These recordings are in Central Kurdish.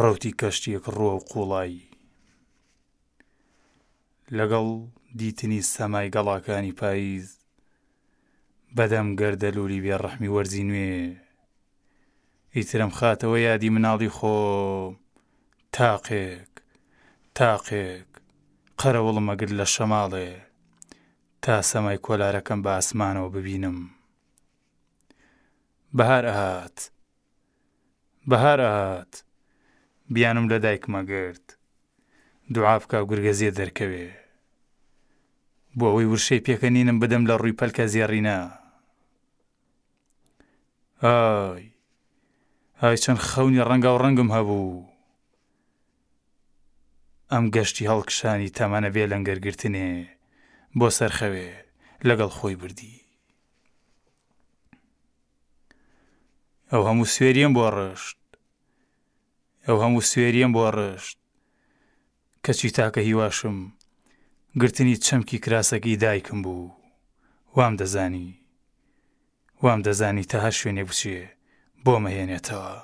ڕوتی کەشتێک ڕوە و قوڵایی لەگەڵ دیتنی سەمای گەڵاکانی پاییز بەدەم گەردەلولی بێ ڕەحمی وەرزی نوێ ئیترم خاتەوە یادی مناڵی خۆ تاقێک تاقێک قەرەوڵمەگر لە شەماڵێ تا سەمای کۆلارەکەم بە ئاسمانەوە ببینم بەهار ئەهات بەهار ئەهات بیانووم لە دایکم ئەگرت دوعا بکا گورگەزێ دەرکەوێ بۆ ئەوەی ورشەی پێکەنینم بدەم لە ڕووی پەلکە زێڕینە ئای ئای چەند خەونی ڕەنگا و ڕەنگم هەبوو ئەم گەشتی هەڵکشانی تەمەنە بێ لەنگەرگرتنێ بۆ سەرخەوێ لەگەڵ خۆی بردی ئەو هەموو سوێریەم بۆ ڕشت ئەو هەموو سوێریەم بۆ ڕشت کەچی تاکە هیواشم گرتنی چەمکی کراسەکەی دایکم بوو وام دەزانی وام دەزانی تا هەر شوێنێ بچێ بۆ مەهێنێتەوە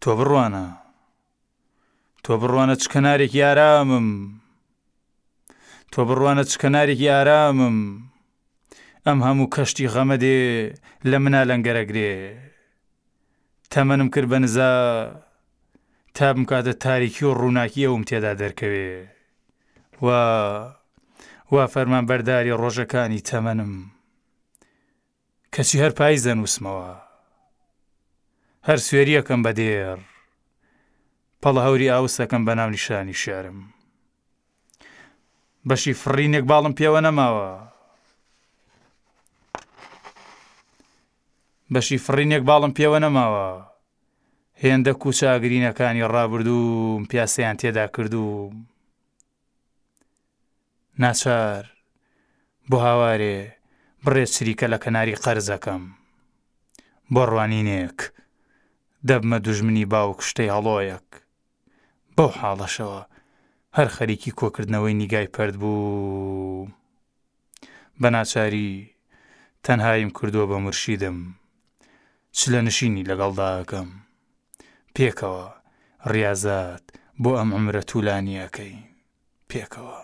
تۆ بڕوانە تۆ بڕوانە چ کەنارێکی ئارامم تۆ بڕوانە چ کەنارێکی ئارامم ئەم هەموو کەشتی غەمە دێ لە منا لەنگەرەگرێ تەمەنم کرد بە نزا تا بمکاتە تاریکی و ڕووناکی ئەوم تێدا دەرکەوێ و وا فەرمان بەرداری ڕۆژەکانی تەمەنم. کەچی هەر پایز دەنووسمەوە. هەر سوێری ئەکەم بە دێڕ. پەڵە هەوری ئاوس دەکەم بە ناونیشانی شیعرم. بەشی فڕینێک باڵم پێوە نەماوە. بەشی فڕینێک باڵم پێوە نەماوە. هێندە کووچە ئاگرینەکانی ڕابردووم پیاسەیان تێدا کردووم. ناچار بۆ هاوارێ بڕێ چریکە لە کەناری قەرزەکەم بۆ ڕوانینێک دەبمە دوژمنی باوک شتەی هەڵۆیەک بەو حاڵەشەوە هەر خەریکی کۆکردنەوەی نیگای پەرد بووم بە ناچاری تەنهاییم کردووە بە مورشیدم چلە نشینی لەگەڵدا ئەکەم پێکەوە ڕیازات بۆ ئەم عەمرە توولانی ئەکەین پێکەوە.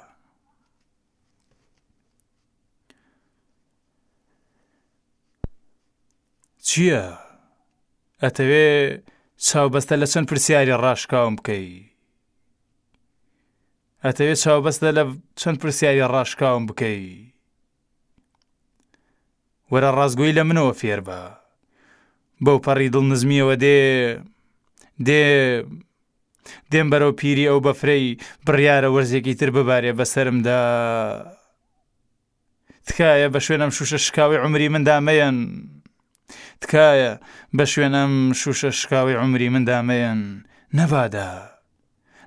چییە؟ ئەتەوێ چاوبەستە لە چەند پرسیاری ڕاشکاوم بکەی؟ ئەتەوێ چاوبەست لە لە چەند پرسیاری ڕاشکاوم بکەی؟ وەرە ڕاستگۆی لە منەوە فێربە بەو پەڕی دڵ نزمیەوە دێ دێ دێم بەرەو پیری ئەو بەفرەی بڕیارە وەرزێکی تر ببارێ بەسرمدا تکایە بەشوێن ئەم شوشە شکاوی عمری مندا مەیەن تکایە بەشوێن ئەم شوشە شکاوی عمری مندا مەیەن نەبادا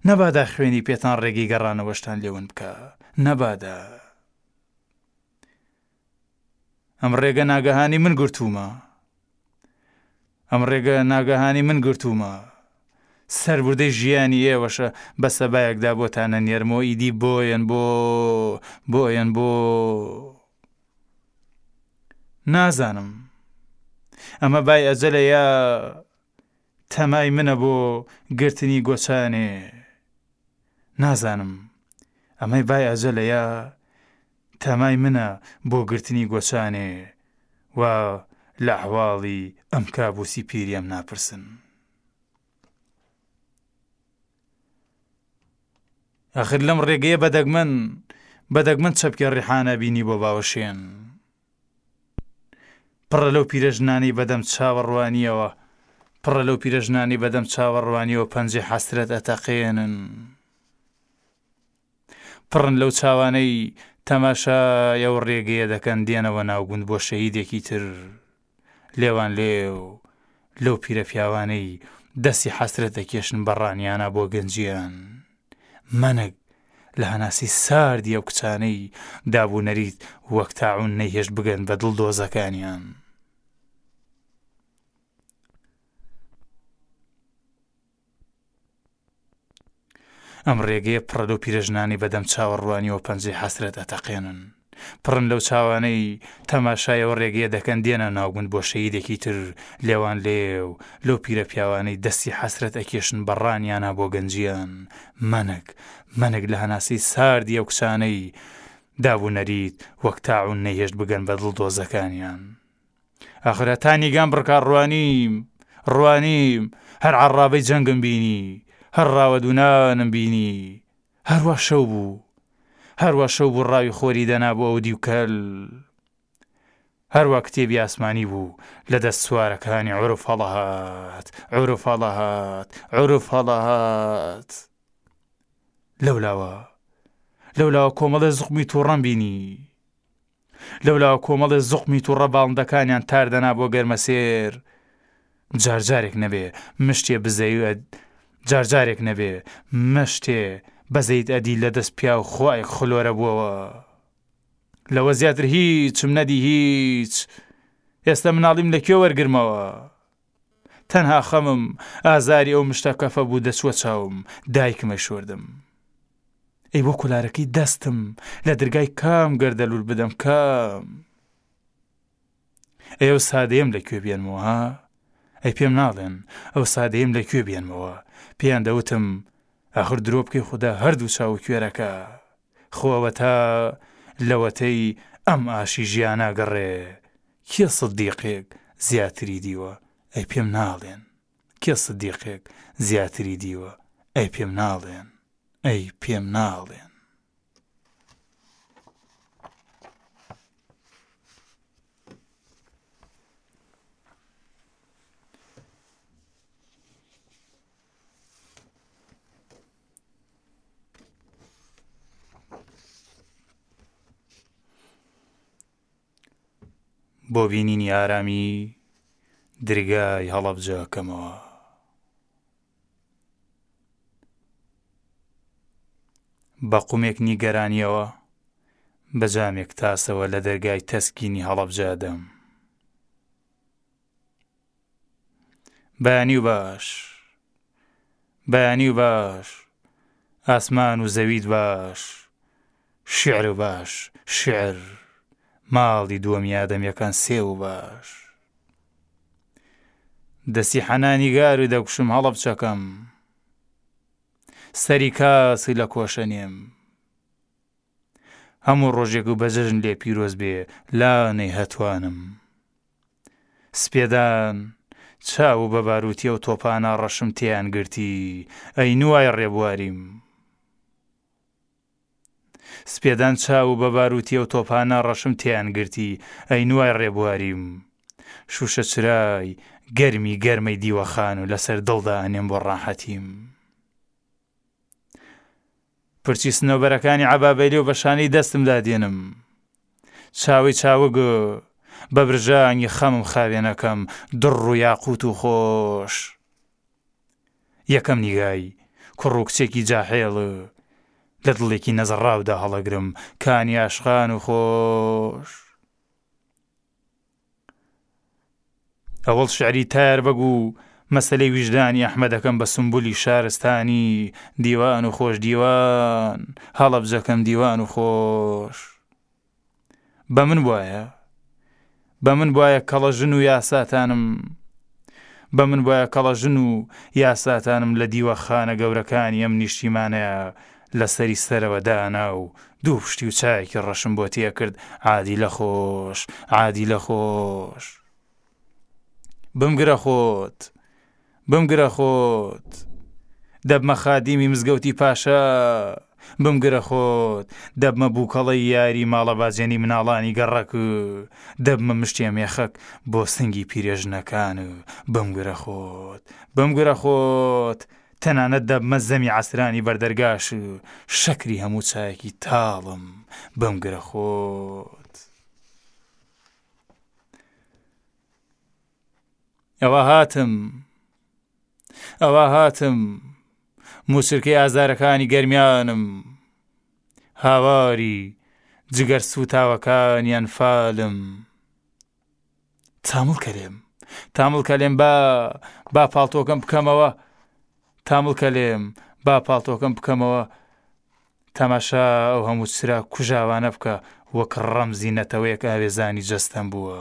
نەبادا خوێنی پێتان ڕێگەی گەڕانەوەشتان لێون بکە نەبادا ئەم ڕێگە ناگەهانی من گرتوومە ئەم ڕێگە ناگەهانی من گرتوومە، سەربوردەی ژیانی ئێوەشە، بە سەبایەکدا بۆتانە نێرمەوە ئیدی بۆیەن بۆ بۆیەن بۆ. نازانم ئەمە بای ئەجەلە یا تەمای منە بۆ گرتنی گۆچانێ، نازانم ئەمەی بای ئەجەلە یا تامای منە بۆ گرتنی گۆچانێ و لە ئەحواڵی ئەم کابوسی پیریەم ناپرسن. ئاخر لەم ڕێگەیە بە دەگمەن بە دەگمەن چەپکێ ڕیحانە بینی بۆ باوەشێن. پڕە لەو پیرەژنانەی بەدەم چاوەڕوانییەوە، پڕە لەو پیرەژنانەی بەدەم چاوەڕوانییەوە پەنجەی حەسرەت ئەتەقێنن. پڕن لەو چاوانەی تەماشای ئەو ڕێگەیە دەکەن دێنەوە ناو گوند بۆ شەهیدێکی تر لێوان لێو لەو پیرە پیاوانەی دەستی حەسرەت دەکێشن بە ڕانیانە بۆ گەنجیان مەنگ لە هەناسی ساردی ئەو کچانەی دابوونەریت وەک تاعون نەیهێشت بگەن بە دڵ دۆزەکانیان. ئەم ڕێگەیە پڕە لەو پیرەژنانەی بەدەم چاوە ڕوانیەوە پەنجەی حەسرەت ئەتەقێنن پڕن لەو چاوانەی تەماشایەوە ڕێگەیە دەکەن دێنە ناوگوند بۆ شەیدێکی تر لێوان لێ و لەو پیرە پیاوانەی دەستی حەسرەت ئەکێشن بە ڕانیانە بۆ گەنجیان مەنک مەنک لە هەناسەی ساردی ئەو کچانەی دابوو نەریت وەک تاعون نەهێشت بگەن بە دڵ دۆزەکانیان. ئاخر هەتا نیگام بڕکا ڕوانیم، ڕوانیم، هەر عەڕابەی جەنگم بینی، هەر ڕاوە دونانم بینی، هەر وا شەو بوو، هەر وا شەو بوو ڕاوی خۆری دەنا بۆ ئەو دیو کەل، هەر وا کتێبی ئاسمانی بوو لە دەست سوارەکانی عورف هەڵەهات، عورف هەڵەهات، عورف هەڵەهات. لەولاوە، لەولاوە کۆمەڵێ زوقمی تووڕەم بینی. لەولاوە کۆمەڵێ زوقمی توڕە باڵندەکانیان تار دەنا بۆ گەرمەسێر، جار جارێک نەبێ مشتێ بزەیوئەد جار جارێک نەبێ مشتێ بەزەیت ئەدی لە دەست پیاو خوائێک خلۆرە بوەوە. لەوە زیاتر هیچم نەدی هیچ. ئێستە مناڵیم لە کوێ وەرگرمەوە؟ تەنها خەمم ئازاری ئەو مشتە کەفە بوو دەچووە چاوم دایکم ئەیشۆردم ئەی بۆ کولارەکەی دەستم لە درگای کام گەردەلول بدەم کام ئەی ئەو سادەیەم لە کوێ بێنمەوە ها ئەی پێم ناڵێن ئەو سادەیەم لە کوێ بێنمەوە پێیان دەوتم ئاخر درۆ بکەی خودا هەردوو چاو کوێرەکە خۆ ئەوەتا لەوەتەی ئەم ئاشی ژیانەگەڕێ کێ سدیقێک زیاتری دیوە ئەی پێم ناڵێن کێ سدیقێک زیاتری دیوە ئەی پێم ناڵێن ئەی پێم ناڵێن. بۆ بینینی ئارامی درگای هەڵەبجەکەمەوە بە قومێک نیگەرانیەوە بە جامێک تاسەوە لە دەرگای تەسکینی هەڵەبجادەم بەیانی و باش بەیانی و باش ئاسمان و زەویت باش شیعر و باش شیعر ماڵی دووەمی ئادەمیەکان سێو و باش دەسی حەنا نیگار و دەکوشم هەڵەبچەکەم سەری کاس و لە کۆشەنێم هەموو ڕۆژێک و بەجەژن لێ پیرۆز بێ لانەی هەتوانم سپێدان چاو و بە باروتی ئەو تۆپانە ڕەشم تێیان گرتی ئەی نوای ڕێبواریم سپێدان چاو و بە باروتی ئەو تۆپانە ڕەشم تێیان گرتی ئەی نوای ڕێبواریم شوشە چرای گەرمی گەرمەی دیوەخان و لەسەر دڵدا ئەنێم بۆ ڕاحەتیم. پرچی سنەوبەرەکانی عەبابەیلێ و بە شانەی دەستم دادێنم. چاوەی چاوگ بە برژانگی خەمم خاوێنەکەم دڕڕ و یاقووت و خۆش. یەکەم نیگای کوڕ و کچێکی جاحێڵ لە دڵێکی نەزڕاودا هەڵەگرم کانی ئاشقان و خۆش. ئەوەڵ شعری تایەر بەگ و مەسەلەی ویژدانی ئەحمەدەکەم بە سمبولی شارستانی دیوان و خۆش دیوان هەڵەبجەکەم دیوان و خۆش بە من وایە بە من وایە کەڵە ژن و یاساتانم بە من وایە کەڵەژن و یاساتانم لە دیوەخانە گەورەکانی ئەم نیشتیمانەیا لە سەری سەرەوە دانا و دوو پشتی و چایەکی ڕەشم بۆ تێکرد عادیلە خۆش عادیلە خۆش بمگرە خۆت بمگرە خۆت دەبمە خادیمی مزگەوتی پاشا. بمگرە خۆت، دەبمە بووکەڵەی یاری ماڵە بازێنی مناڵانی گەڕەک، دەبمە مشتێ مێخەک بۆ سنگی پیرێژنەکان، بمگرە خۆت، بمگرە خۆت، تەنانەت دەبمە زەمی عەسرانی بەردەرگاش، شەکری هەموو چایەکی تاڵم، بمگرە خۆت. ئەوە هاتم ئەوە هاتم موچرکەی ئازارەکانی گەرمیانم هاواری جگەر سوتاوەکانیان فالم تامڵ کەلێم تامڵ کەلێم با با پاڵتۆکەم بکەمەوە تامڵ کەلێم با پاڵتۆکەم بکەمەوە تەماشا ئەو هەموو چرا کوژاوانە بکە وەک ڕەمزی نەتەوەیەک ئاوێزانی جەستەم بووە.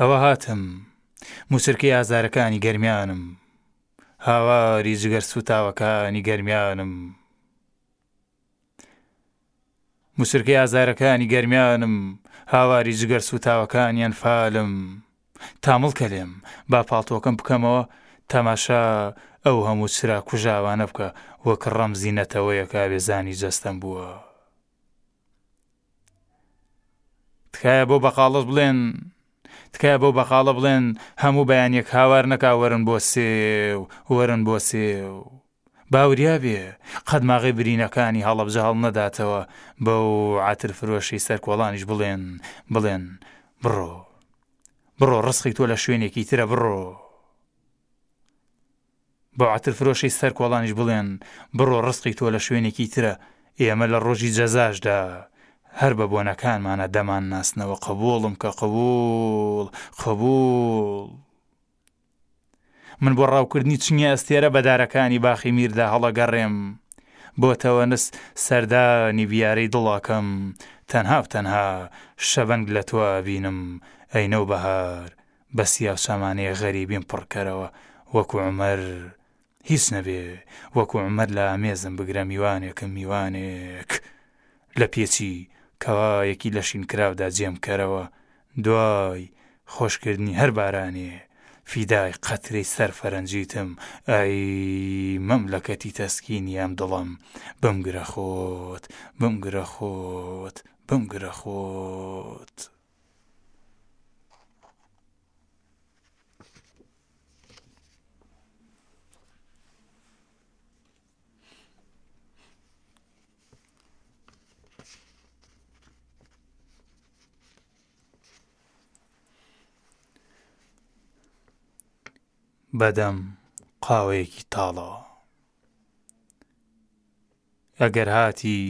ئەوە هاتم موچرکی ئازارەکانی گەرمیانم هاواری جگەر سوتاوەکانی گەرمیانم موسرکەی ئازارەکانی گەرمیانم هاواری جگەر سوتاوەکانیان فالم تامڵ کەلێم با پاڵتۆکەم بکەمەوە تەماشا ئەو هەموو چرا کوژاوانە بکە وەک ڕەمزی نەتەوەیەکاوێزانی جەستەم بووە. تکایە بۆ بەقاڵە بڵێن تکایە بۆ بەقاڵە بڵێن هەموو بەیانێک هاوار نەکا وەرن بۆ سێ و وەرن بۆ سێ و باوریا بێ قەدماغی برینەکانی هەڵەبجە هەڵنەداتەوە بە و عاتر فرۆشی سەر کۆڵانیش بڵێن بڵێن بڕۆ بڕۆ ڕسقی تۆ لە شوێنێکی ترە بڕۆ بە عەتر فرۆشەی سەر کۆڵانیش بڵێن بڕۆ ڕزقی تۆ لە شوێنێکی ترە ئێمە لە ڕۆژی جەزاشدا هەر بە بۆنەکانمانە دەمان ناسنەوە قبوڵم کە قبووڵ قبووڵ. من بۆ ڕاوکردنی چنگی ئەستێرە بە دارەکانی باخی میردا هەڵەگەڕێم بۆ تەوەنس سەردانی بیارەی دڵ ئەکەم تەنها و تەنها شەبەنگ لە تۆ ئەبینم ئەی نەوبەهار بە سیاو سامانەی غەریبیم پڕ کەرەوە وەکو عومەر هیچ نەبێ وەکو عومەر لە ئامێزم بگرە میوانێکم میوانێک لە پێچی کەوایەکی لە شینکراودا جێم کەرەوە دوای خۆش کردنی هەر بارانێ فیدای قەترەی سەر فەرەنجیتم ئەی مەملەکەتی تەسکینی ئەم دڵەم بمگرە خۆت بمگرە خۆت بمگرە خۆت. بەدەم قاوەیەکی تاڵەوە. ئەگەر هاتی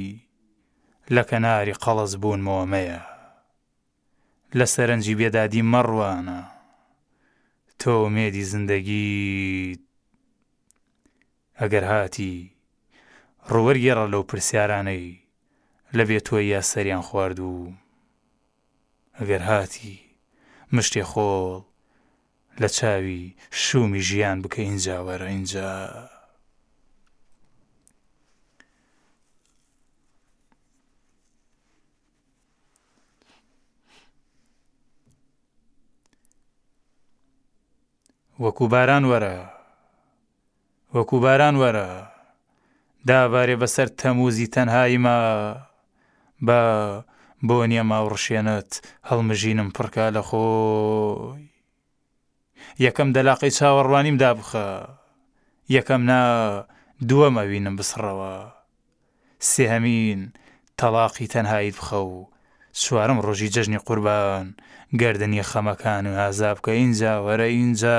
لە کەناری قەڵس بوونمەوە مەیە لە سەرنجی بێدادی مەڕوانە تۆ ئومێدی زندەگیت ئەگەر هاتی ڕووەرگێڕە لەو پرسیارانەی لە بێ تۆییا سەریان خواردووم. گەر هاتی مشتێ خۆڵ لە چاوی شوومی ژیان بکە ئینجا وەرە ئینجا. وەکوو باران وەرە. وەکوو باران وەرە. دابارێ بەسەر تەمووزی تەنهایی ما با بۆنیە ماوڕشێنت هەڵمژینم پڕکا لە خۆی یەکەم دەلاقەی چاوەڕوانیم دابخە یەکەم نا دووەم ئەوینم بسڕەوە سێهەمین تەڵاقی تەنهاییت بخە و چوارەم ڕۆژی جەژنی قوربان گەردنی خەمەکان و هازا بکە ئینجا وەرە ئینجا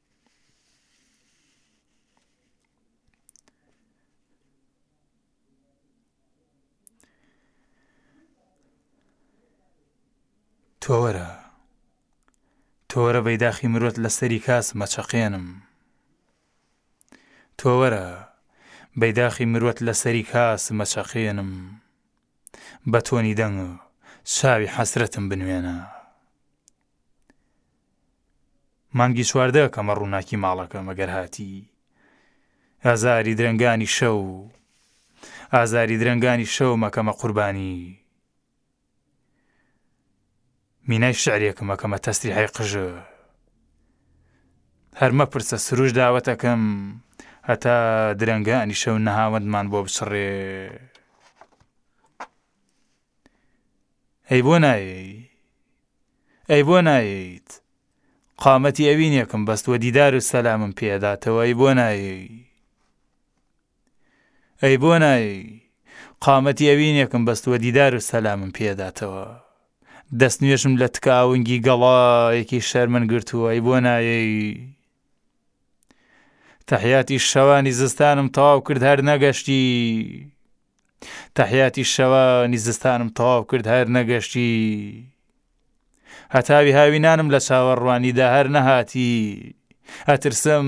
تۆوەرە تۆوەرە بەیداخی مرۆت لەسەری کاس مەچەقێنم تۆوەرە بەیداخی مرۆت لەسەری کاس مەچەقێنم بە تۆنی دەنگ چاوی حەسرەتم بنوێنە مانگی چواردە کەمە ڕووناکی ماڵەکە مەگەر هاتی ئازاری درەنگانی شەو ئازاری درەنگانی شەو مەکەمە قوربانی مینای شعرێکم مەکەمە تەسری هەی قژە هەرمە پرسە سروش داوەتەکەم هەتا درەنگانی شەو نەهاوەندمان بۆ بچڕێ ئەی بۆ نایەی؟ ئەی بۆ نایەیت؟ قامەتی ئەوینێکم بەست وە دیدار و سەلامم پێداتەوە ئەی بۆ نایەی؟ ئەی بۆ نایەی؟ قامەتی ئەوینێکم بەست وە دیدار و سەلامم پێداتەوە دەست نوێشم لە تکاونگی گەڵایەکی شەرمن گرتووە ئەی بۆ نایەی؟ تەحیاتی شەوانی زستانم تەواو کرد هەر نەگەشتی تەحیاتی شەوانی زستانم تەواو کرد هەر نەگەشتی هەتاوی هاوینانم لە چاوەڕوانیدا هەر نەهاتی ئەترسم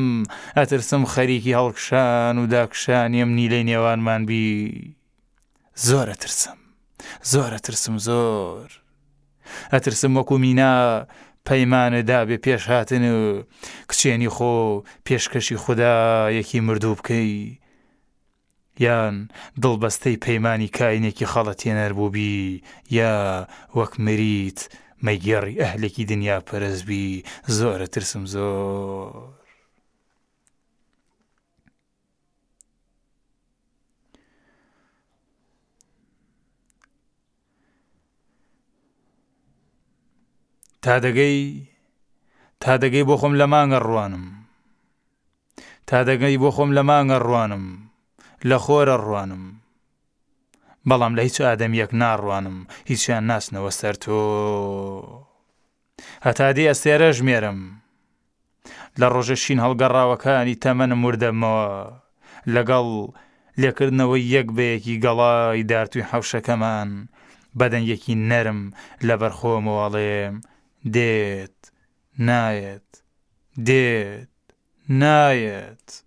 ئەترسم خەریکی هەڵکشان و داکشانیم نیلەی نێوانمان بی زۆر ئەترسم زۆر ئەترسم زۆر ئەترسم وەکو مینا پەیمانە دابێ پێش هاتن و کچێنی خۆ پێشکەشی خوددا یەکی مردوو بکەی یان دڵبەستەی پەیمانانی کاینێکی خەڵەتێنەر بووبی یا وەک مریت مەگێڕی ئەهلێکی دنیا پەرستبی زۆرە ترسم زۆر. تا دەگەی تا دەگەی بۆ خۆم لە مانگە ڕوانم تا دەگەی بۆ خۆم لە مانگە ڕوانم لە خۆرە ڕوانم بەڵام لە هیچ ئادەم یەک ناڕوانم هیچیان ناسنەوە سەر تۆ هەتا دێ ئەستێرە ئەژمێرم. لە ڕۆژە شین هەڵگەڕاوەکانی تەمەنم وردەبمەوە، لەگەڵ لێکردنەوەی یەک بە یەکی گەڵای دارتووی حەوشەکەمان، بە دەنگێکی نەرم لەبەر خۆمەوە ئەڵێم، دێت، نایەت، دێت. نایەت.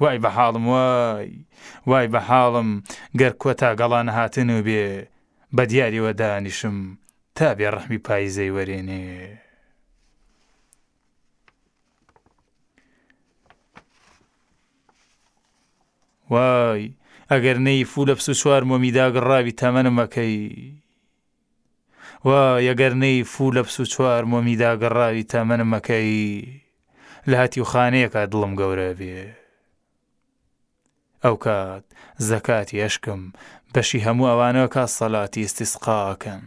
وای بە حاڵم وای وای بە حاڵم گەر کۆتا گەڵا نەهاتنو بێ بە دیاریەوە دانیشم تا بێ ڕەحمی پایزەی وەرێنێ. وای ئەگەر نەیی فولە پسو چوار مۆمی داگڕاوی تەمەنم ئەکەی. وا یەگەر نەی فوو لە پسو چوار مۆمی دا گەڕاوی تەمەنم مەکەی لە هەتیو خانەیەکا دڵم گەورە ئەبێ ئەوکات زەکاتی ئەشکم بەشی هەموو ئەوانە کا سەلاتی ئیستیسقا ئەکەن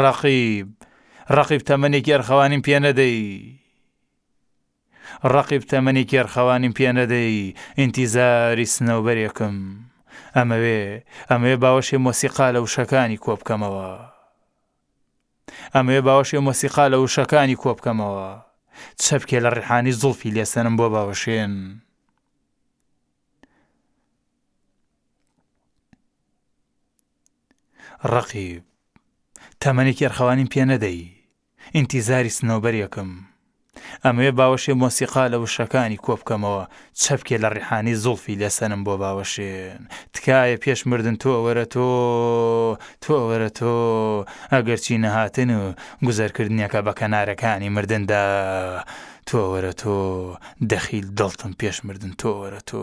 ڕەقیب ڕەقیب تەمەنێکی ئەرخەوانیم پێ نەدەی ڕەقیب تەمەنی کێرخەوانیم پێ نەدەی ئینتیزاری سنەوبەرێکم ئەمەوێ ئەمەوێ باوەشێ مۆسیقا لە وشەکانی کۆبکەمەوە ئەمەوێ باوەشێ مۆسیقا لە وشەکانی کۆبکەمەوە چەپکێ لە ڕیحانی زوڵفی لێسەنم بۆ باوەشێن ڕەقیب تەمەنی کێرخەوانیم پێ نەدەی ئینتیزاری سنەوبەرێکم. ئەمەوێ باوەشێ مۆسیقا لە وشەکانی کۆبکەمەوە، چەپکێ لە ڕیحانەی زوڵفی لێ سەنم بۆ باوەشێن. تکایە پێش مردن تۆ وەرە تۆ، تۆ وەرە تۆ، ئەگەرچی نەهاتن و گوزەرکردنێکە بە کەنارەکانی مردندا، تۆ وەرە تۆ، دەخیل دڵتم پێش مردن تۆ وەرە تۆ.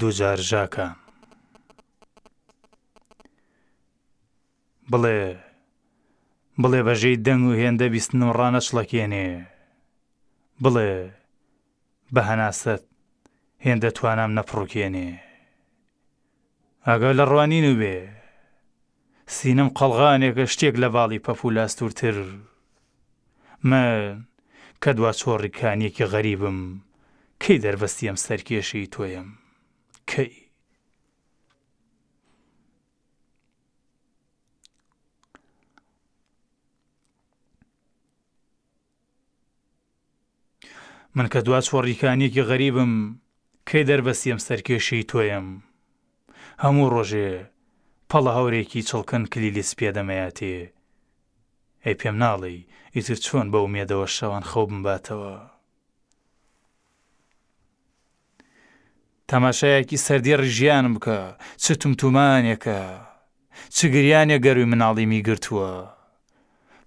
دوجار ژاکە بڵێ بڵێ بەژێی دەنگ و هێندە بیستنم ڕانەچڵەکێنێ بڵێ بە هەناسەت هێندە توانام نەپڕوکێنێ ئاگا لە ڕوانین و بێ سینەم قەڵغانێکە شتێک لە باڵی پەپوول ئاستوورتر من کە دوا چۆڕی کانییەکی غەریبم کەی دەربەستی ئەم سەرکێشیی تۆیم کەی؟ من کە دوا چۆڕیکانیەکی غەریبم کەی دەربەستی ئەم سەرکێشیەی تۆیم هەموو ڕۆژێ پەڵە هەورێکی چڵکن کلیلیس پێ دەمەیاتێ ئەی پێم ناڵێی ئیتر چۆن بە ئومێدەوە شەوان خەو بمباتەوە. تەماشایەکی سەردێڕی ژیان بکە، چ تومتومانێکە، چ گریانێک گەرووی مناڵیمی گرتووە.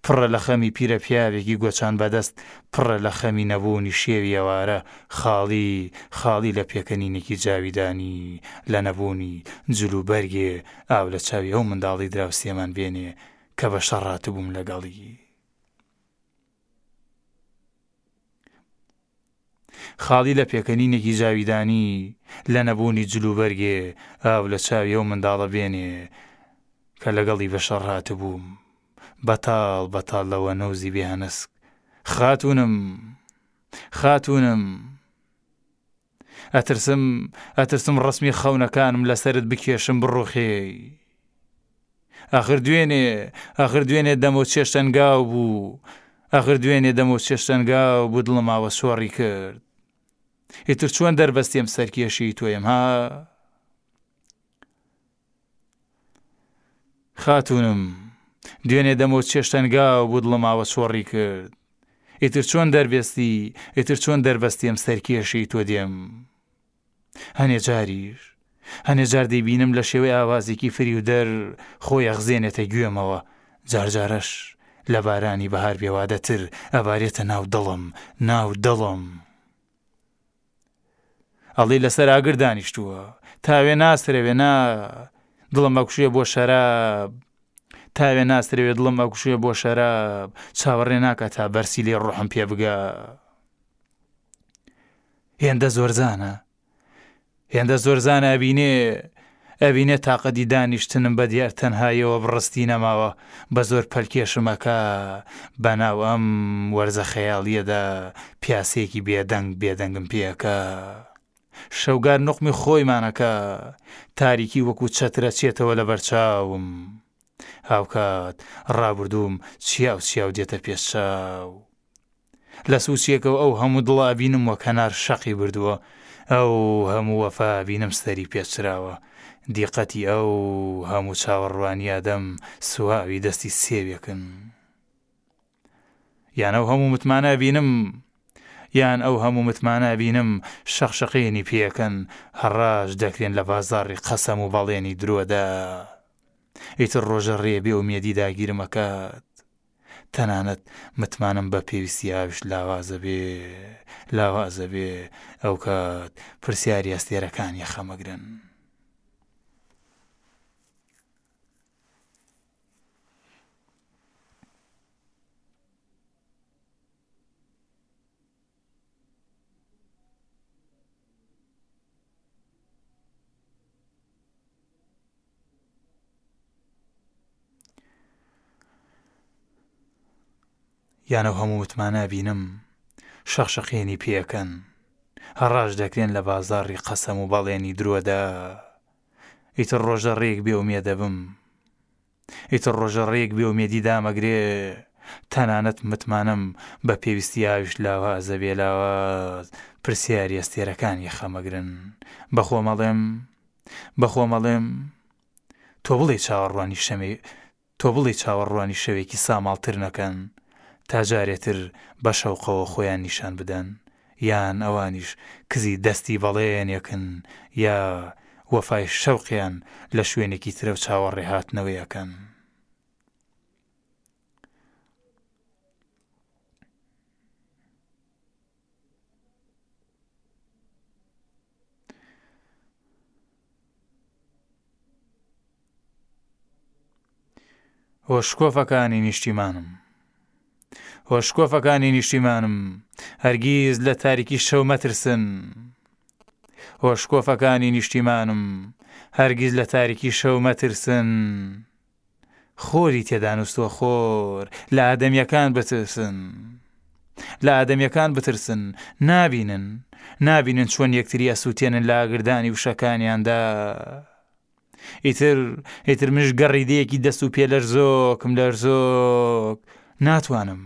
پڕە لە خەمی پیرە پیاوێکی گۆچان بەدەست، پڕە لە خەمی نەبوونی شێوی ئەوارە، خاڵی خاڵی لە پێکەنینێکی جاویدانی، لە نەبوونی جلوبەرگێ ئاو لە چاوی ئەو منداڵەی دراوسێمان بێنێ کە بە شەڕ هاتبووم لەگەڵی. خاڵی لە پێکەنینێکی جاویدانی، لە نەبوونی جلوبەرگێ، ئاو لە چاوی ئەو منداڵە بێنێ کە لەگەڵی بە شەڕ هاتبووم. بەتاڵ بەتاڵ لە وەنەوزی بێ هەنسک، خاتوونم! خاتوونم! ئەترسم ئەترسم ڕەسمی خەونەکانم لەسەرت بکێشم بڕوخێی ئاخر دوێنێ ئاخر دوێنێ دەمەوە چێشتەنگاو بوو ئاخر دوێنێ دەمەوە چێشتەنگاو بوو دڵماوە سۆڕی کرد ئیتر چۆن دەربەستێم سەرکێشی تۆیم ها خاتوونم، دوێنێ دەمەوت چێشتەنگاو بوو دڵم ئاوە چۆڕی کرد. ئیتر چۆن دەربێستی، ئیتر چۆن دەربەستێم سەرکێشیی تۆ دێم. هەنێ جاریش، هەنێ جار دەیبینم لە شێوەی ئاوازێکی فریودەر خۆی ئەخزێنێتە گوێمەوە، جار جارەش لە بارانی بەهار بێوادەتر ئەبارێتە ناو دڵم، ناو دڵم. ئەڵێی لەسەر ئاگر دانیشتووە تاوێ ناسرەوێ نا دڵم ئەکوشێ بۆ شەراب تاوێ ناسرەوێ دڵم ئەکوشێ بۆ شەراب چاوەڕێ ناکە تا بەرسی لێ ڕۆحم پێ بگە هێندە زۆرزانە هێندە زۆرزانە بینێ ئەبینێ تاقە دی دانیشتنم بە دیار تەنهاییەوە بڕستی نەماوە بە زۆر پەلکێشم ئەکا بە ناو ئەم وەرزە خەیاڵییەدا پیاسەیەکی بێدەنگ بێدەنگم پێ ئەکا شەوگار نوقمی خۆیمان ئەکا تاریکی وەکوو چەترە چێتەوە لە بەر چاوم. هاوکات ڕابردووم چیاو چیاو دێتە پێشچاو. لە سوچیەکەو ئەو هەموو دڵە ئەبینم وەک هەنار شەقی بردووە، ئەو هەموو وەفا ئەبینم سەری پێچراوە، دیقەتی ئەو هەموو چاوەڕوانیادەم سواوی دەستی سێوێکن. یان ئەو هەموو متمانە بینم یان ئەو هەموو متمانە بینم شەقشەقێنی پێکەن هەڕاج دەکرێن لە بازاڕی قەسەم و بەڵێنی درۆدا ئیتر ڕۆژە ڕێبێ و مێدی داگیرم ئەکات تەنانەت متمانم بە پێویستی ئاویش لاوازە بێ لاوازە بێ ئەو کات پرسیاری ئەستێرەکانی خەمەگرن. یانەو هەموو متمانە بینم شەقشەقێنی پێکەن هەڕاش دەکرێن لە بازاڕی قەسەم و بەڵێنی درۆدا ئیتر ڕۆژە ڕێک بێ ئومێدەبم ئیتر ڕۆژە ڕێک بێ ئومێدی دامەگرێ تەنانەت متمانەم بە پێویستی ئاویش لاوازە بێ لاواز پرسیاری ئەستێرەکان یەخەمەگرن بە خۆمەڵێم بە خۆمەڵێم تۆ بڵێی چاوەڕوانی شەمێ تۆ بڵێی چاوەڕوانی شەوێکی ساماڵتر نەکەن تا جارێ تر بە شەوقەوە خۆیان نیشان بدەن؟ یان ئەوانیش کزی دەستی بەڵێنێکن یا وەفای شەوقیان لە شوێنێکی ترە و چاوەڕێ هاتنەوەی ئەکەن؟ هۆشکۆفەکانی نیشتیمانم هۆشکۆفەکانی نیشتیمانم هەرگیز لە تاریکی شەو مەترسن هۆشکۆفەکانی نیشتیمانم هەرگیز لە تاریکی شەو مەترسن. خۆری تێدا نووستوە خۆر لە ئادەمیەکان بترسن لە ئادەمیەکان بترسن نابینن نابینن چۆن یەکتری ئەسووتێنن لە ئاگردانی وشەکانیاندا ئیتر ئیتر منش گەڕیدەیەکی دەست و پێ لەرزۆکم لەرزۆک ناتوانم،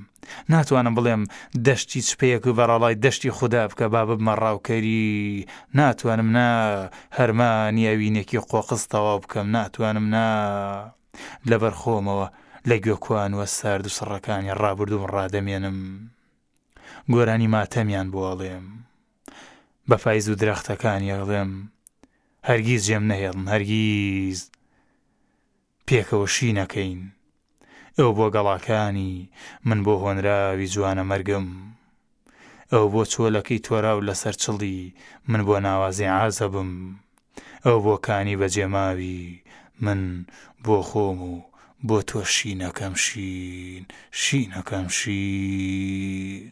ناتوانم بڵێم دەشتی چ پێیەک بەڕەڵای دەشتی خودا بکە با ببمە ڕاوکەری، ناتوانم نا هەرمانی ئەوینێکی قۆقز تەواو بکەم، ناتوانم نا لەبەر خۆمەوە لە گوێ کوانوە سارد و سڕەکانی ڕابردووم ڕادەمێنم. گۆرانی ماتەمیان بۆ ئەڵێم. بە پایز و درەختەکانی ئەڵێم هەرگیز جێم نەهێڵن، هەرگیز. پێکەوە شینەکەین ئەو بۆ گەڵاکانی من بۆ هۆنراوی جوانەمەرگم ئەو بۆ چۆلەکەی تۆراو لەسەر چڵی من بۆ ناوازەی عازەبم ئەو بۆ کانی بەجێماوی من بۆ خۆم و بۆ تۆ شینەکەم شین شینەکەم شین.